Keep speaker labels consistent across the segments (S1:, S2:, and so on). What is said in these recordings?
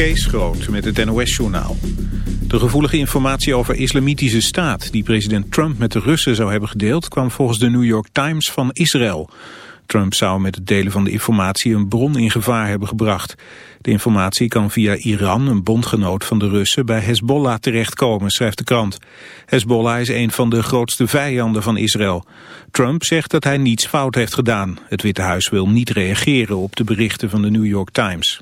S1: Kees Groot met het NOS-journaal. De gevoelige informatie over islamitische staat die president Trump met de Russen zou hebben gedeeld... kwam volgens de New York Times van Israël. Trump zou met het delen van de informatie een bron in gevaar hebben gebracht. De informatie kan via Iran, een bondgenoot van de Russen, bij Hezbollah terechtkomen, schrijft de krant. Hezbollah is een van de grootste vijanden van Israël. Trump zegt dat hij niets fout heeft gedaan. Het Witte Huis wil niet reageren op de berichten van de New York Times.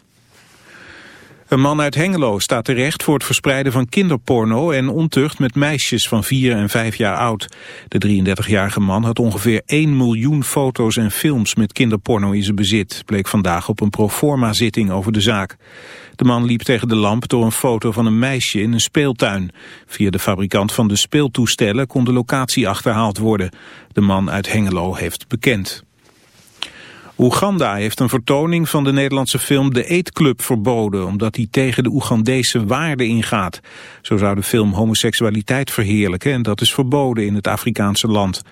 S1: Een man uit Hengelo staat terecht voor het verspreiden van kinderporno en ontucht met meisjes van 4 en 5 jaar oud. De 33-jarige man had ongeveer 1 miljoen foto's en films met kinderporno in zijn bezit, bleek vandaag op een proforma zitting over de zaak. De man liep tegen de lamp door een foto van een meisje in een speeltuin. Via de fabrikant van de speeltoestellen kon de locatie achterhaald worden. De man uit Hengelo heeft bekend. Oeganda heeft een vertoning van de Nederlandse film De Eetclub verboden... omdat die tegen de Oegandese waarden ingaat. Zo zou de film homoseksualiteit verheerlijken... en dat is verboden in het Afrikaanse land.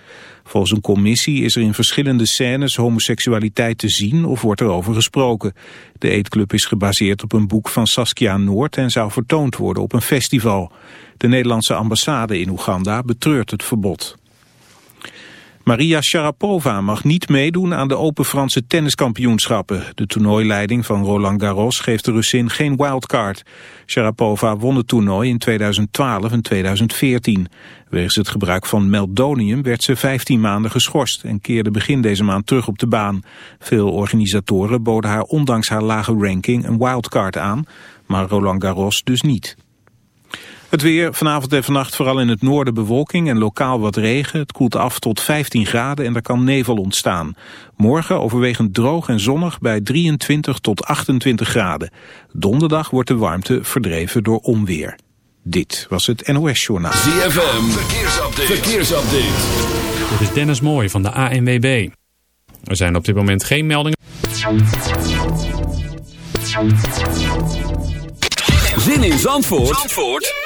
S1: Volgens een commissie is er in verschillende scènes homoseksualiteit te zien... of wordt er over gesproken. De Eetclub is gebaseerd op een boek van Saskia Noord... en zou vertoond worden op een festival. De Nederlandse ambassade in Oeganda betreurt het verbod. Maria Sharapova mag niet meedoen aan de Open Franse tenniskampioenschappen. De toernooileiding van Roland Garros geeft de Russin geen wildcard. Sharapova won het toernooi in 2012 en 2014. Wegens het gebruik van meldonium werd ze 15 maanden geschorst... en keerde begin deze maand terug op de baan. Veel organisatoren boden haar ondanks haar lage ranking een wildcard aan... maar Roland Garros dus niet. Het weer vanavond en vannacht vooral in het noorden bewolking en lokaal wat regen. Het koelt af tot 15 graden en er kan nevel ontstaan. Morgen overwegend droog en zonnig bij 23 tot 28 graden. Donderdag wordt de warmte verdreven door onweer. Dit was het NOS Journaal.
S2: ZFM, verkeersupdate. verkeersupdate.
S3: Dit is Dennis Mooij van de ANWB. Er zijn op dit moment geen meldingen.
S2: Zin in Zandvoort? Zandvoort?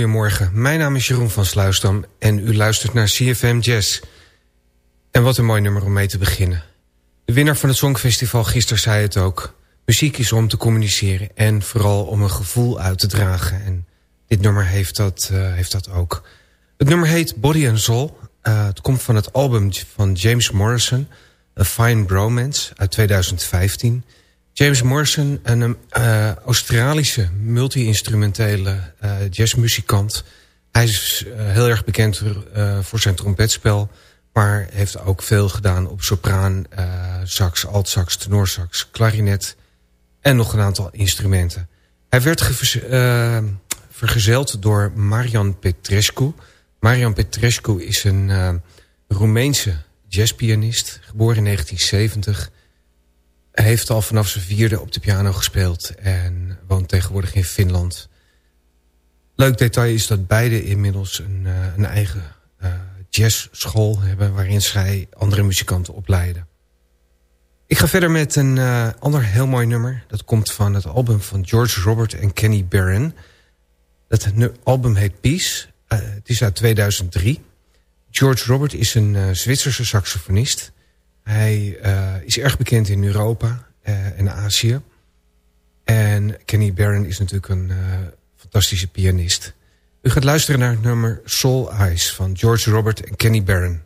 S4: Goedemorgen. Mijn naam is Jeroen van Sluisdam en u luistert naar CFM Jazz. En wat een mooi nummer om mee te beginnen. De winnaar van het Songfestival gisteren zei het ook. Muziek is om te communiceren en vooral om een gevoel uit te dragen. En dit nummer heeft dat, uh, heeft dat ook. Het nummer heet Body and Soul. Uh, het komt van het album van James Morrison... A Fine Bromance uit 2015... James Morrison, een uh, Australische multi-instrumentele uh, jazzmuzikant. Hij is uh, heel erg bekend voor zijn trompetspel... maar heeft ook veel gedaan op sopraan, sax, altsax, tenorsax, klarinet... en nog een aantal instrumenten. Hij werd vergezeld door Marian Petrescu. Marian Petrescu is een Roemeense jazzpianist, geboren in 1970... Heeft al vanaf zijn vierde op de piano gespeeld en woont tegenwoordig in Finland. Leuk detail is dat beide inmiddels een, uh, een eigen uh, jazzschool hebben... waarin zij andere muzikanten opleiden. Ik ga verder met een uh, ander heel mooi nummer. Dat komt van het album van George Robert en Kenny Barron. Dat album heet Peace. het is uit 2003. George Robert is een Zwitserse saxofonist... Hij uh, is erg bekend in Europa uh, en Azië. En Kenny Barron is natuurlijk een uh, fantastische pianist. U gaat luisteren naar het nummer Soul Eyes van George Robert en Kenny Barron.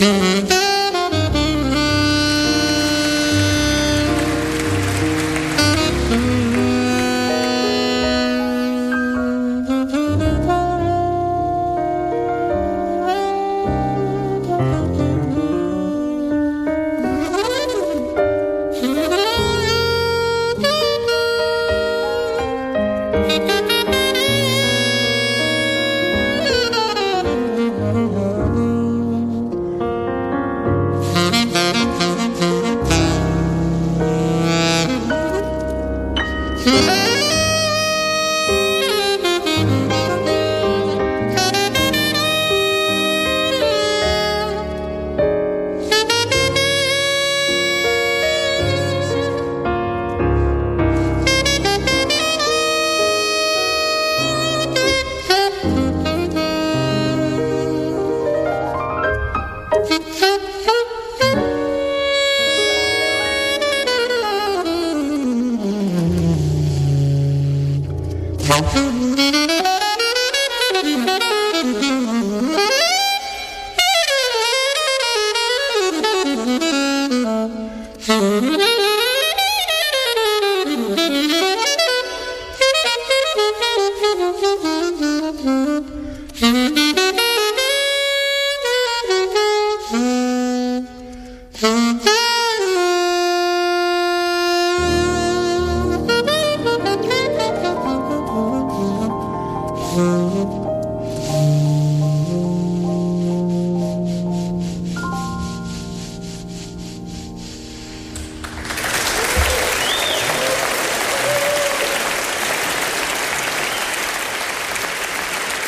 S4: Mm-hmm.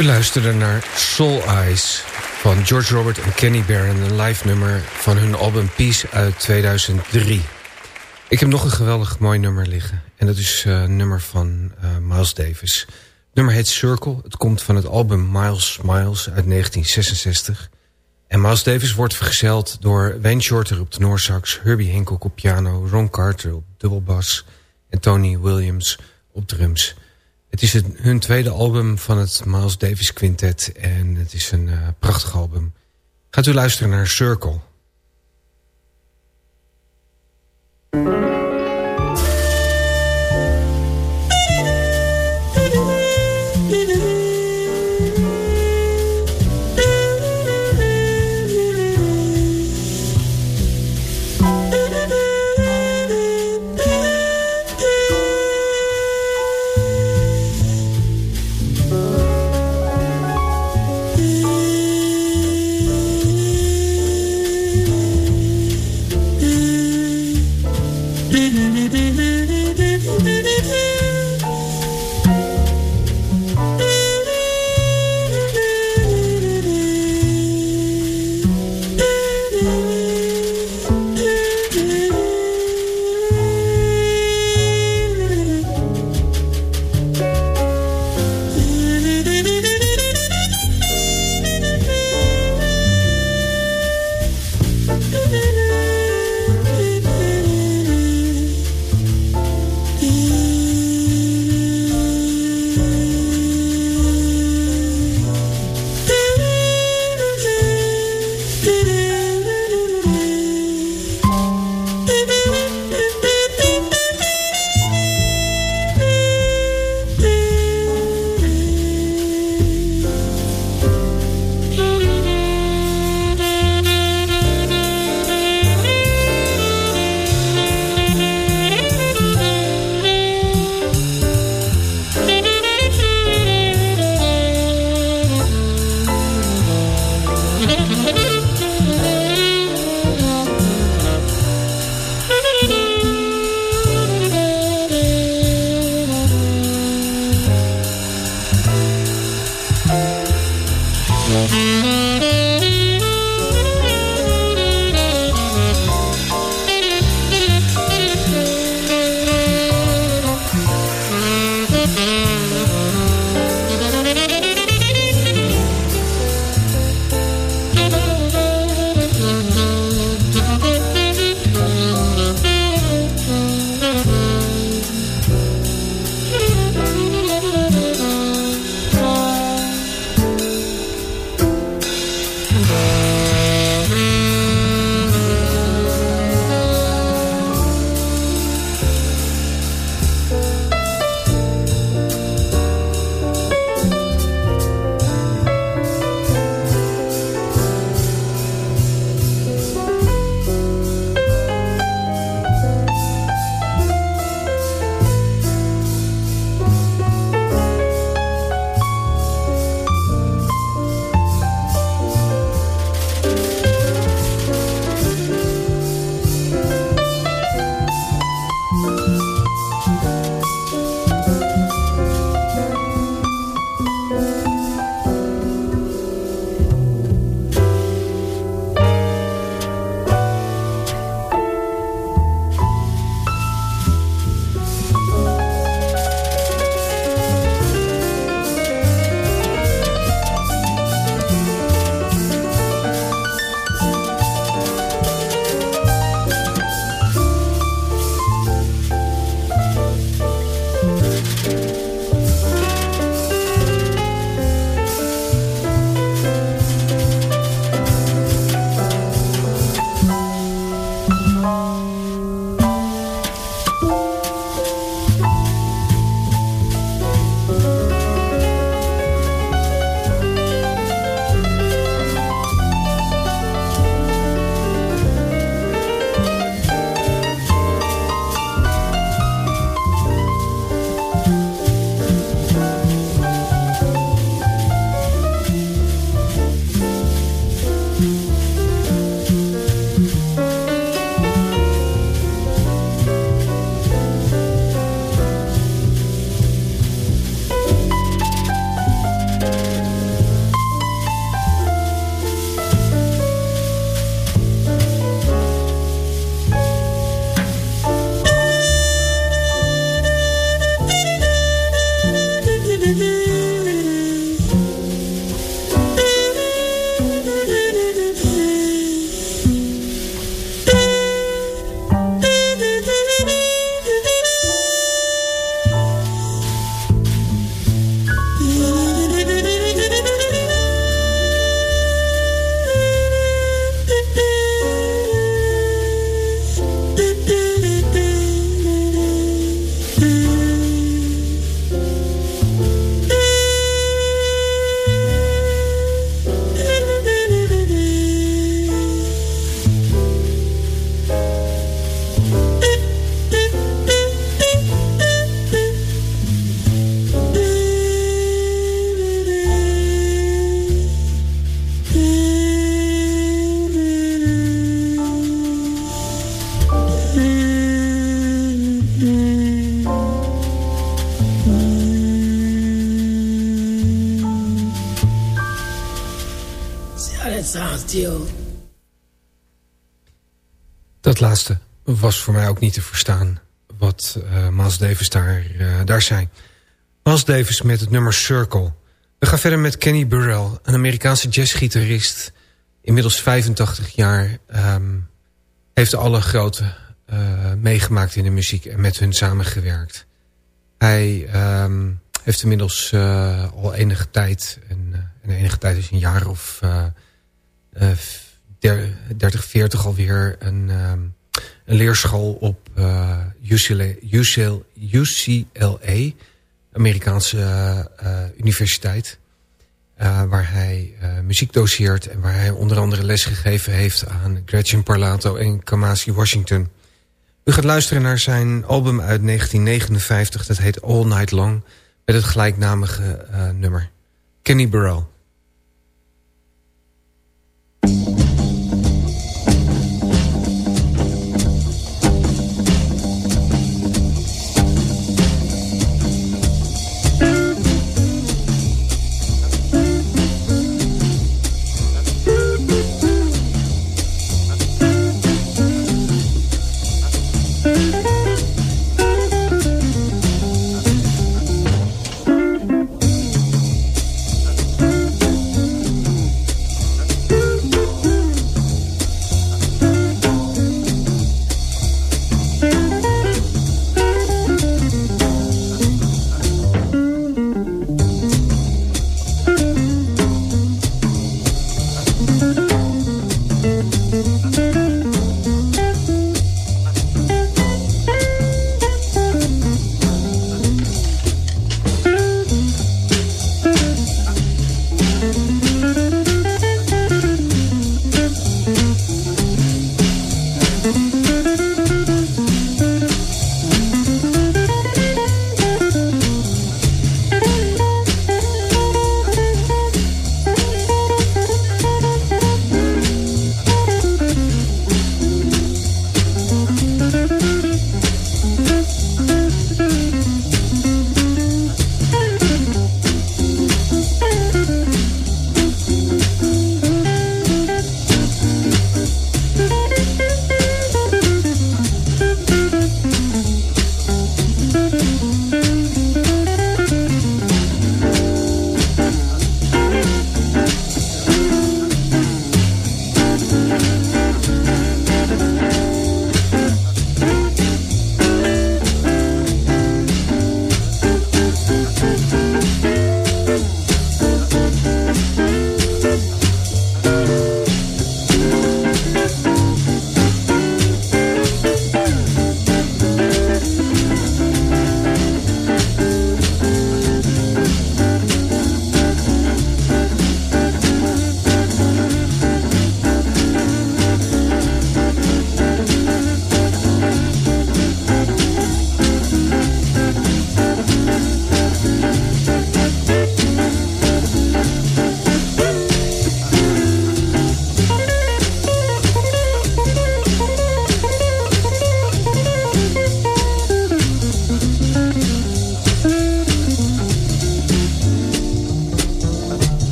S4: U luisterde naar Soul Eyes van George Robert en Kenny Barron... een live nummer van hun album Peace uit 2003. Ik heb nog een geweldig mooi nummer liggen. En dat is uh, nummer van uh, Miles Davis. Het nummer heet Circle. Het komt van het album Miles Miles uit 1966. En Miles Davis wordt vergezeld door Wayne Shorter op de Noorsax... Herbie Hancock op piano, Ron Carter op dubbelbas... en Tony Williams op drums... Het is hun tweede album van het Miles Davis Quintet. En het is een uh, prachtig album. Gaat u luisteren naar Circle. Was voor mij ook niet te verstaan wat uh, Miles Davis daar, uh, daar zei. Miles Davis met het nummer Circle. We gaan verder met Kenny Burrell, een Amerikaanse jazzgitarist. Inmiddels 85 jaar. Um, heeft alle grote uh, meegemaakt in de muziek en met hun samengewerkt. Hij um, heeft inmiddels al enige tijd, en, en enige tijd is een jaar of 30, 40 alweer... een, um, een leerschool op uh, UCLA, UCLA, UCLA Amerikaanse uh, universiteit. Uh, waar hij muziek doseert en waar hij onder andere les gegeven heeft aan Gretchen Parlato en Kamasi Washington. U gaat luisteren naar zijn album uit 1959, dat heet All Night Long, met het gelijknamige nummer. Kenny Burrell.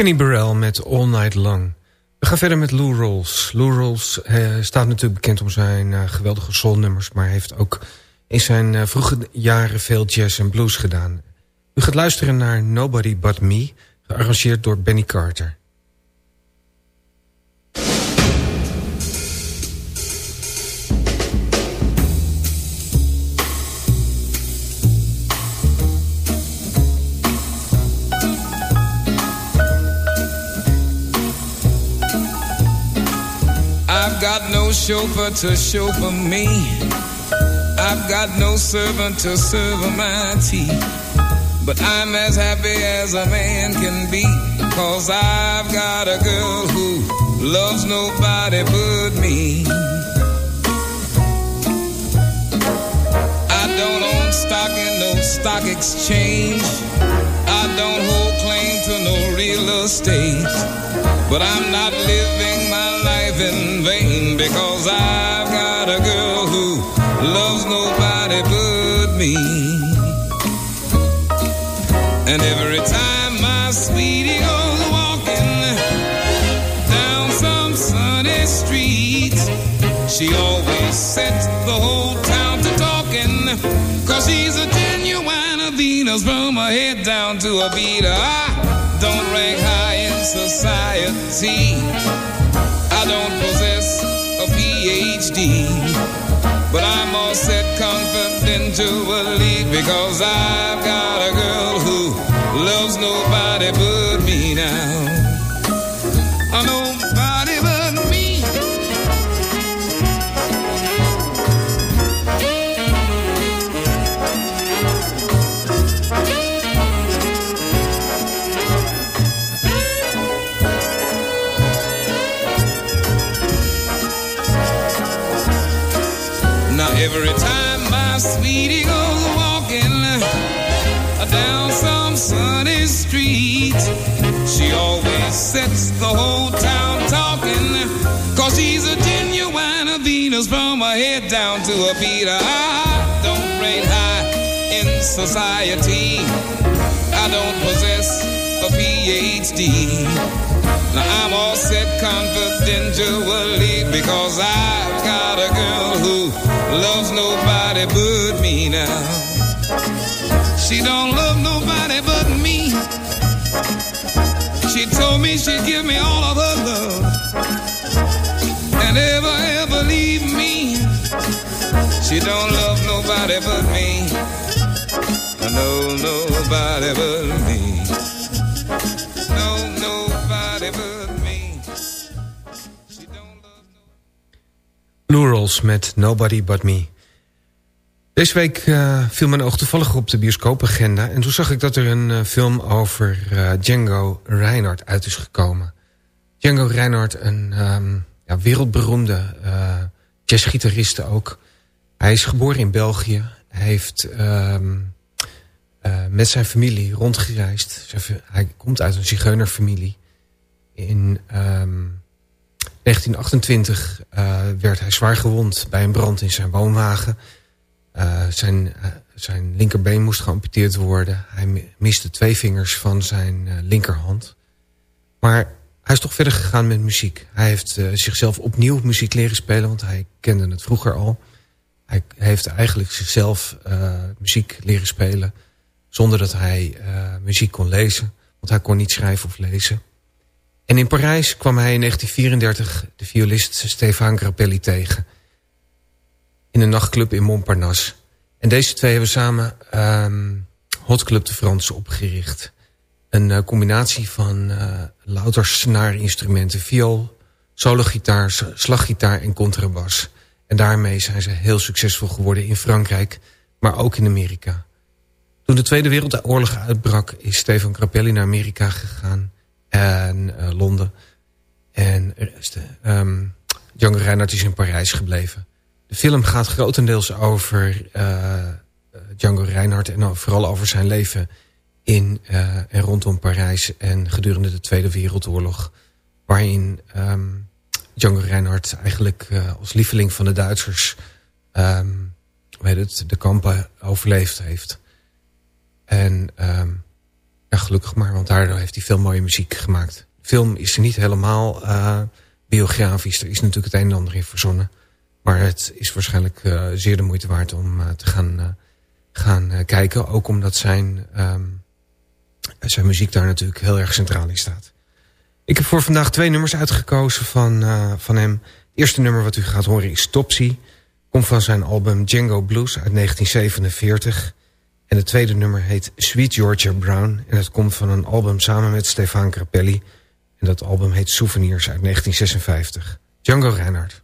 S4: Kenny Burrell met All Night Long. We gaan verder met Lou Rolls. Lou Rolls eh, staat natuurlijk bekend om zijn uh, geweldige soulnummers... maar heeft ook in zijn uh, vroege jaren veel jazz en blues gedaan. U gaat luisteren naar Nobody But Me... gearrangeerd door Benny Carter.
S5: Got no chauffeur to chauffeur me. I've got no servant to serve my tea. But I'm as happy as a man can be. Cause I've got a girl who loves nobody but me. I don't own stock in no stock exchange. I don't hold claim to no real estate. But I'm not living my life in vain because I've got a girl who loves nobody but me. And every time my sweetie goes walking down some sunny street, she always sets the whole town to talking. Cause she's a genuine Venus from her head down to her feet. I don't rank high society. I don't possess a PhD, but I'm all set confidentially because I've got a girl who loves nobody but me now. I know she always sets the whole town talking. Cause she's a genuine Venus from her head down to her feet. I don't rate high in society. I don't possess a PhD. Now I'm all set confidentially because I've got a girl who loves nobody but me now. She don't love nobody but me. She told me she'd give me all of her love and ever, ever leave me. She don't love nobody but me. I know nobody but me. No, nobody but
S4: met Nobody But Me. Deze week uh, viel mijn oog toevallig op de bioscoopagenda... en toen zag ik dat er een uh, film over uh, Django Reinhardt uit is gekomen. Django Reinhardt, een um, ja, wereldberoemde jazzgitariste ook. Hij is geboren in België. Hij heeft um, met zijn familie rondgereisd. Hij komt uit een zigeunerfamilie. In... Um, 1928 uh, werd hij zwaar gewond bij een brand in zijn woonwagen. Uh, zijn, uh, zijn linkerbeen moest geamputeerd worden. Hij miste twee vingers van zijn linkerhand. Maar hij is toch verder gegaan met muziek. Hij heeft zichzelf opnieuw muziek leren spelen, want hij kende het vroeger al. Hij heeft eigenlijk zichzelf muziek leren spelen... zonder dat hij muziek kon lezen. Want hij kon niet schrijven of lezen. En in Parijs kwam hij in 1934 de violist Stefan Grappelli tegen. In een nachtclub in Montparnasse. En deze twee hebben samen um, Hot Club de France opgericht. Een uh, combinatie van uh, louter snaarinstrumenten. Viool, sologitaar, slaggitaar en contrabas. En daarmee zijn ze heel succesvol geworden in Frankrijk. Maar ook in Amerika. Toen de Tweede Wereldoorlog uitbrak is Stefan Grappelli naar Amerika gegaan en uh, Londen. En um, Django Reinhardt is in Parijs gebleven. De film gaat grotendeels over uh, Django Reinhardt... en vooral over zijn leven in uh, en rondom Parijs... en gedurende de Tweede Wereldoorlog... waarin um, Django Reinhardt eigenlijk uh, als lieveling van de Duitsers... Weet het, de kampen overleefd heeft. En um, ja, gelukkig maar, want daardoor heeft hij veel mooie muziek gemaakt. film is niet helemaal biografisch. Er is natuurlijk het een en ander in verzonnen. Maar het is waarschijnlijk uh, zeer de moeite waard om uh, te gaan, gaan kijken. Ook omdat zijn, um, zijn muziek daar natuurlijk heel erg centraal in staat. Ik heb voor vandaag twee nummers uitgekozen van, van hem. Het eerste nummer wat u gaat horen is Topsy. Komt van zijn album Django Blues uit 1947... En het tweede nummer heet Sweet Georgia Brown. En het komt van een album samen met Stefan Grappelli. En dat album heet Souvenirs uit 1956. Django Reinhardt.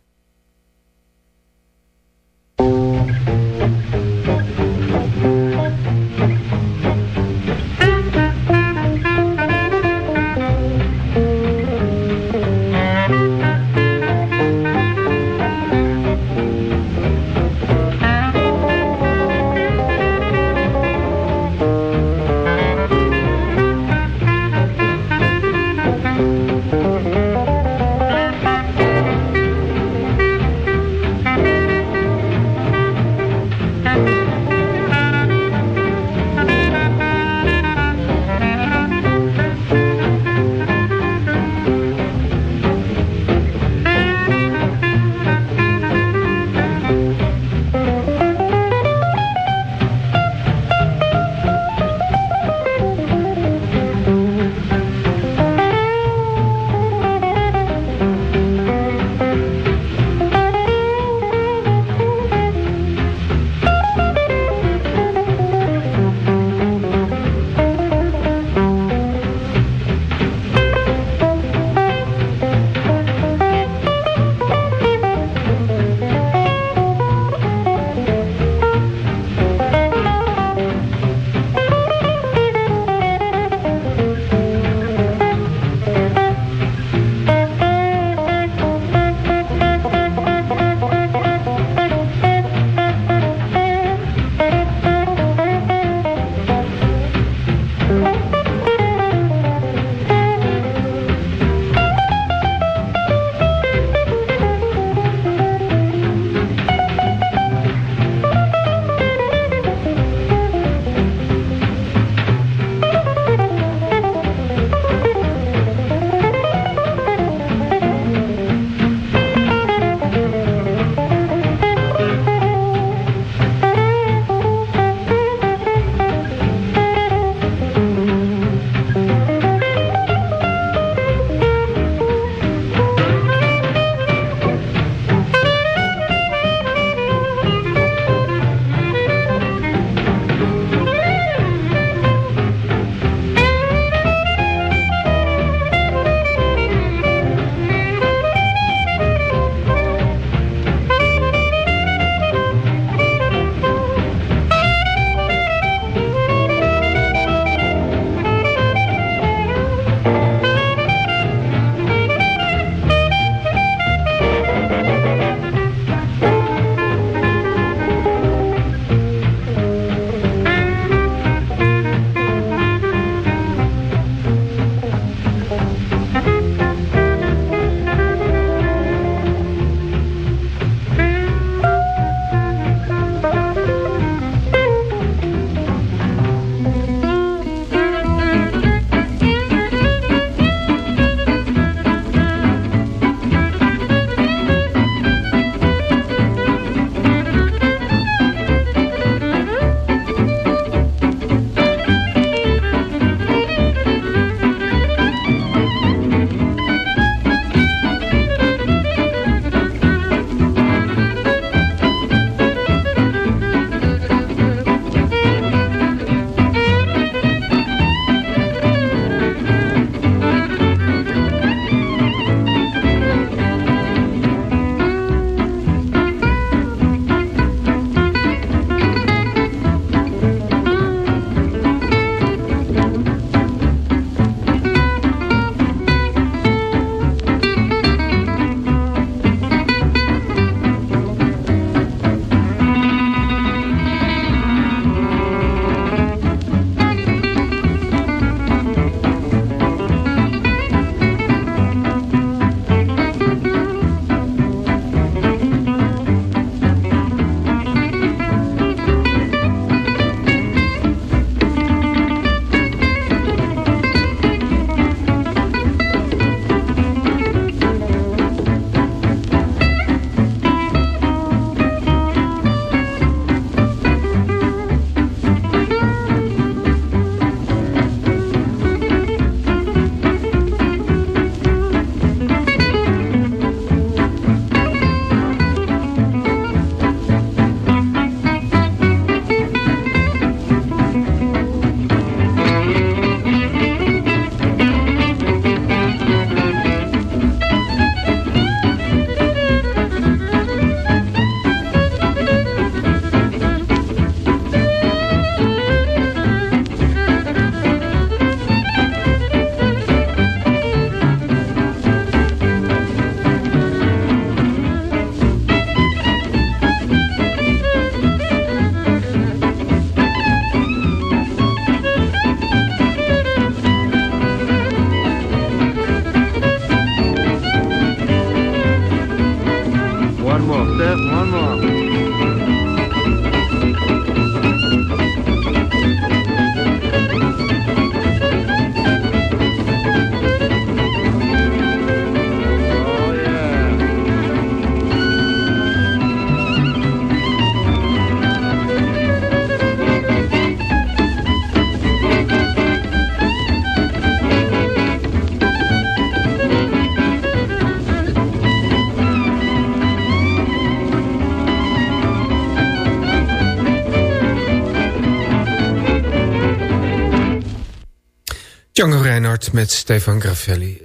S4: Django Reinhardt met Stefan Gravelli.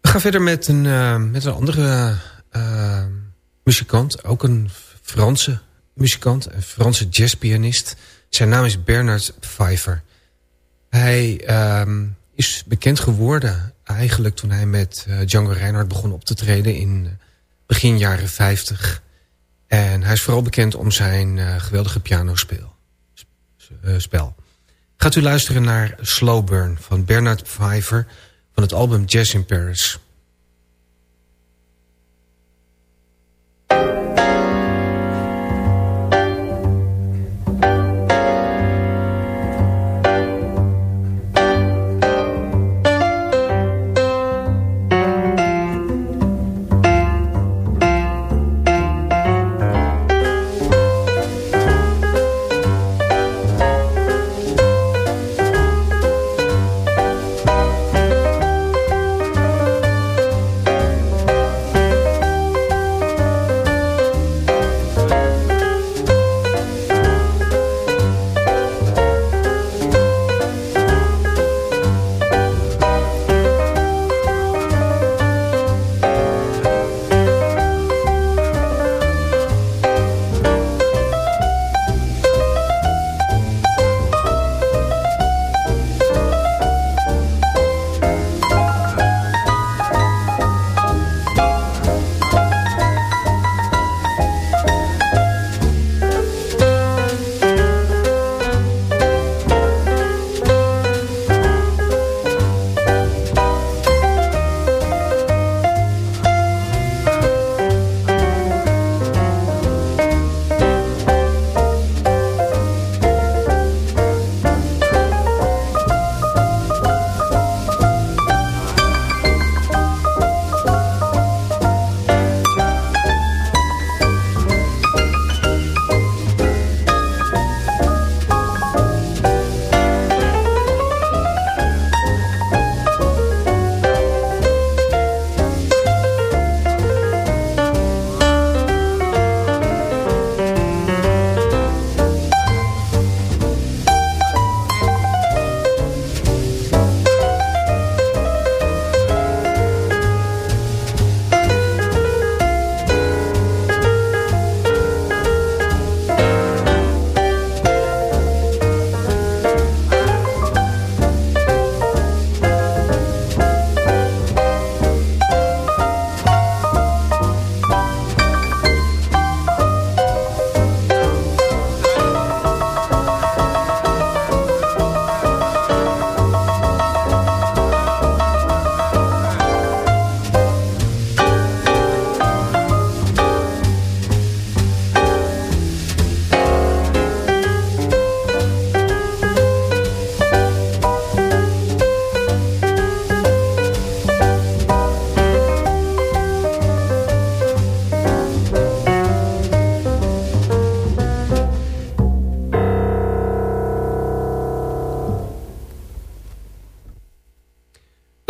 S4: We gaan verder met een, uh, met een andere uh, muzikant. Ook een Franse muzikant. Een Franse jazzpianist. Zijn naam is Bernard Pfeiffer. Hij uh, is bekend geworden eigenlijk toen hij met uh, Django Reinhardt begon op te treden in begin jaren 50. En hij is vooral bekend om zijn geweldige pianospel. spel. Gaat u luisteren naar Slow Burn van Bernard Pfeiffer van het album Jazz in Paris.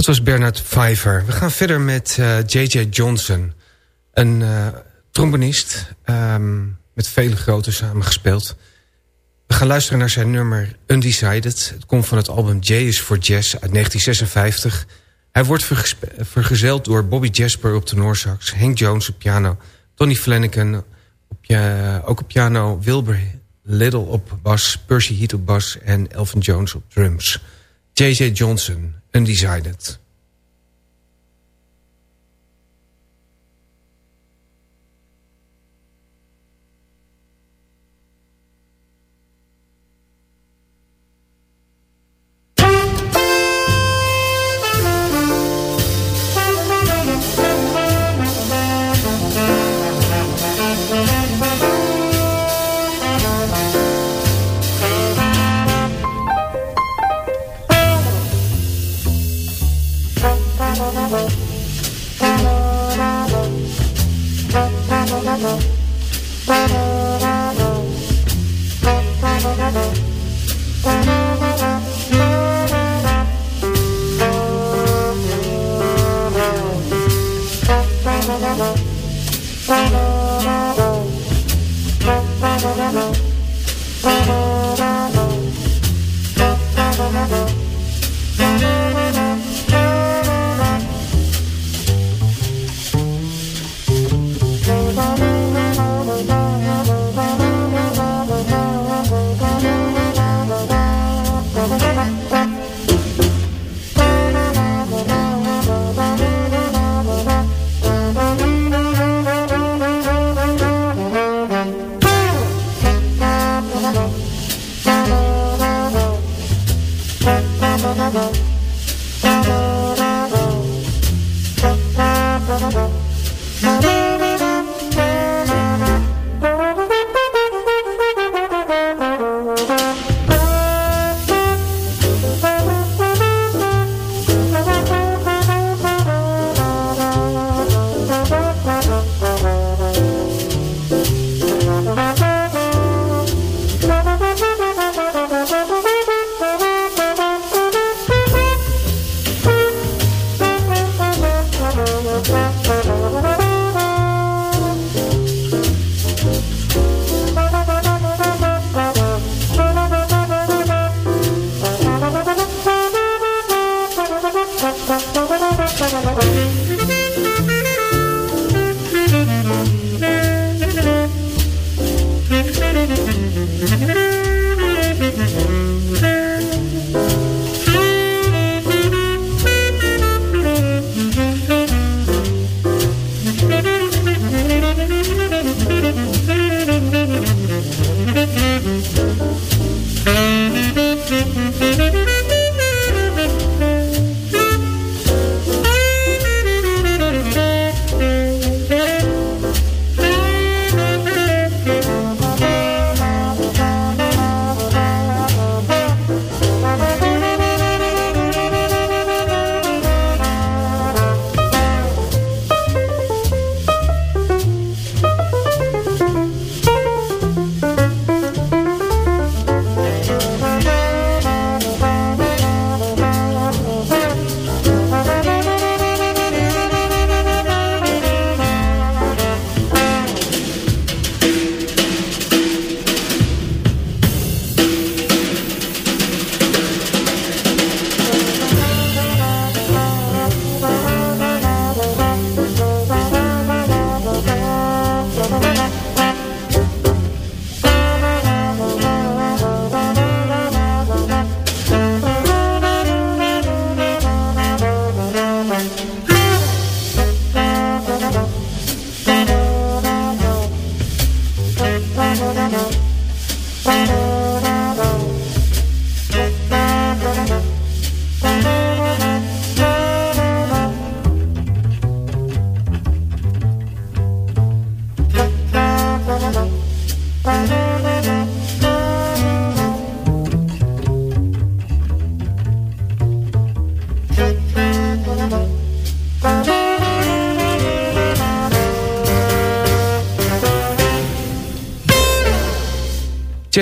S4: Dat was Bernard Pfeiffer. We gaan verder met J.J. Uh, Johnson. Een uh, trombonist. Um, met vele grote samengespeeld. We gaan luisteren naar zijn nummer Undecided. Het komt van het album J is for Jazz uit 1956. Hij wordt vergezeld door Bobby Jasper op tenorsax... Hank Jones op piano, Tony Flanagan op, ook op piano... Wilbur Little op bas, Percy Heath op bas en Elvin Jones op drums. J.J. Johnson, Undecided.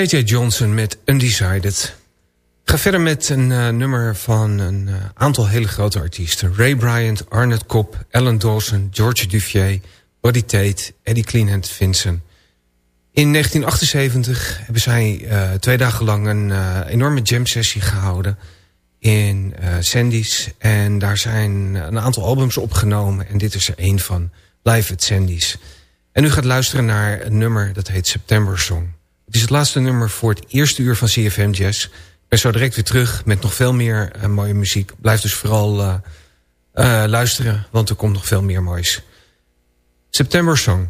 S4: J.J. Johnson met Undecided. Ga verder met een uh, nummer van een uh, aantal hele grote artiesten. Ray Bryant, Arnett Cobb, Alan Dawson, George Duvier... Buddy Tate, Eddie Cleanhand Vincent. In 1978 hebben zij uh, twee dagen lang een enorme jam sessie gehouden... in Sandy's. En daar zijn een aantal albums opgenomen. En dit is er één van, Live at Sandy's. En u gaat luisteren naar een nummer dat heet September Song. Het is het laatste nummer voor het eerste uur van CFM Jazz. Ik ben zo direct weer terug met nog veel meer uh, mooie muziek. Blijf dus vooral uh, uh, luisteren, want er komt nog veel meer moois. September Song.